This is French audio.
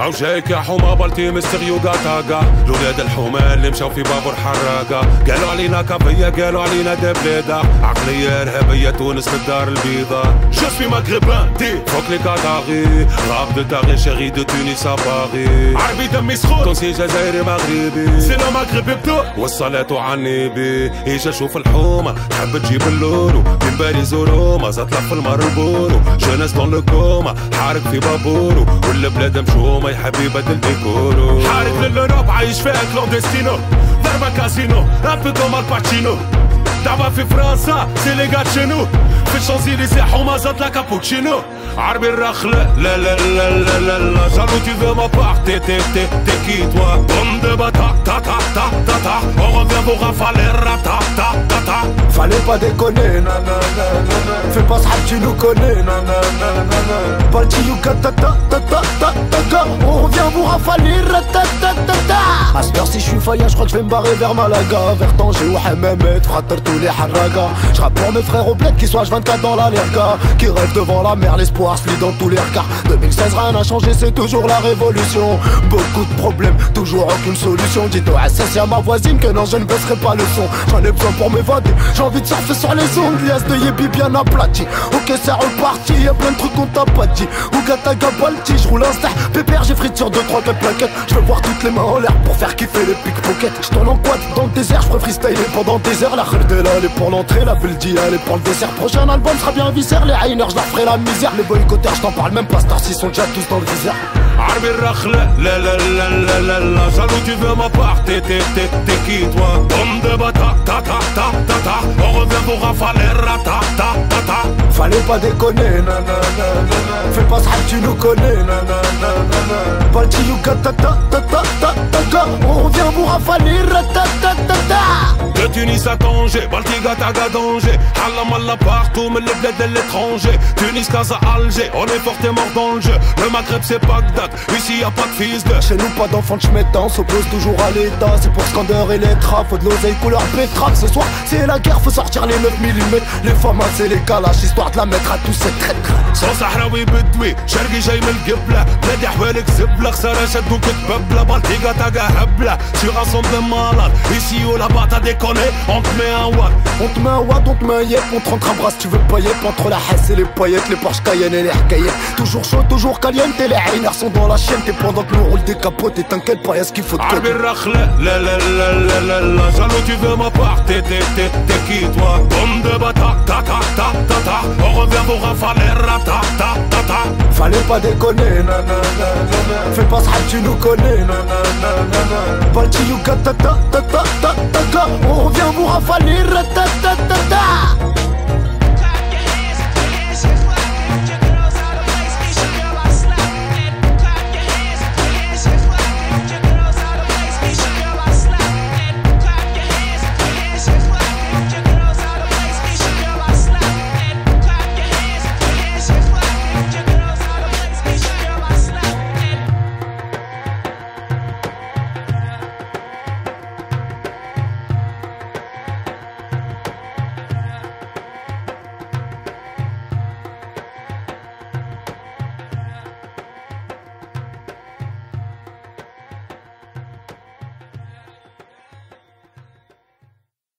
أو جايك يا حومة بلتي مستغيو قاطاقا الولاد الحومة اللي مشاو في بابور حراقة. قالوا علينا كافية قالوا علينا دبليدة. عقلية إرهابية تونس في الدار البيضاء. جو سوي مغربان دي فوق لي كاتاغي. راب دو تاغي شيري دو تونس أباغي. عربي دمي سخون تونسي جزائري مغربي. سي لو مغربي بدو والصلاة عنيبي. إيش أشوف الحومة؟ تحب تجيب اللورو من باريس وروما زطلع في المربورو. جونس دون لو كوما حارق في بابورو. والبلاد مشومة يا حبيبة الديكورو حارق للأوروب عايش فيها كلوندستينو ضربة كازينو راب كوم الباتشينو دعوة في فرنسا سي لي شنو في الشانزيليزي حومة زاد لا كابوتشينو عربي الرخلة لا لا لا لا لا لا جالو tu veux ma part t'es t'es t'es t'es qui toi Bombe de bata ta ta ta ta ta On revient pour rafaler rata ta ta ta Fallait pas déconner nanana Fais pas ça tu nous connais nanana Balti yuka ta ta ta ta ta ta ta On revient vous rafaler rata ta ta ta À je je crois que je vais me barrer vers Malaga. Vers Tanger ou Hammamet Frater tous les haragas Je pour mes frères au bled qui soient 24 dans la Qui rêvent devant la mer l'espoir se lit dans tous les regards. 2016 rien n'a changé c'est toujours la révolution. Beaucoup de problèmes toujours aucune solution. Dis-toi à ma voisine que non je ne baisserai pas le son. J'en ai besoin pour m'évader. J'ai envie de surfer sur les ondes Lias de Yebi bien aplati Ok c'est reparti Y'a plein de trucs qu'on t'a pas dit. Ougata Gabalti J'roule un star. Pépère j'ai sur 2 3 4 plaquettes. Je veux voir toutes les mains en l'air pour faire kiffer les pickpockets Je tourne en quad dans le désert Je freestyler pendant des heures La là elle est pour l'entrée La Beldi elle est pour le dessert Prochain album sera bien viscère Les Rainers je leur ferai la misère Les boycotteurs je t'en parle même pas Star ils sont déjà tous dans le viseur عربي الرخلة لا لا لا لا لا لا جالو tu veux ma part t'es t'es t'es t'es qui toi Bombe de bata ta ta ta ta ta On revient pour rafaler rata ta ta ta Fallait pas déconner Fais pas ça tu nous connais nanana Balti yuka ta ta ta ta ta ta ta. On revient pour rafaler rata ta ta ta De Tunis à Tanger, Baltiga Taga danger Allah partout, mais le bled de l'étranger. Tunis, Casa, Alger, on est fort et mort dans le jeu. Le Maghreb c'est Bagdad, ici y a pas de fils de. Chez nous pas d'enfants de chemettant, s'oppose toujours à l'état. C'est pour Scander et les trappes, faut de l'oseille couleur pétrole Ce soir c'est la guerre, faut sortir les 9 mm Les femmes c'est les calaches, histoire de la mettre à tous ces traîtres صوت صحراوي بدوي شرقي جاي من القبلة بلادي حوالك زبلة خسارة شدوك تببلة بلطيقة تاقا هبلة Sur un son de malade Ici ou là-bas t'as déconné On te met un watt On te met un watt, on te met un yep On te rentre un bras si tu veux pas yep Entre la hesse et les paillettes Les Porsche Cayenne et les Hkayettes Toujours chaud, toujours caliente Les Rainers sont dans la chaîne T'es pendant que nous roule des capotes Et t'inquiète pas, y'a ce qu'il faut de عربي côté الرخلة لا لا لا لا لا لا جالو tu veux ma part t'es t'es t'es t'es qui toi Bombe de bata ta ta ta ta ta On revient pour Valera ta ta ta ta. Fallait pas déconner nanana Fais pas ça tu nous connais nanana Balti yuka ta ta ta ta ta ta On revient pour Valera ta ta ta ta.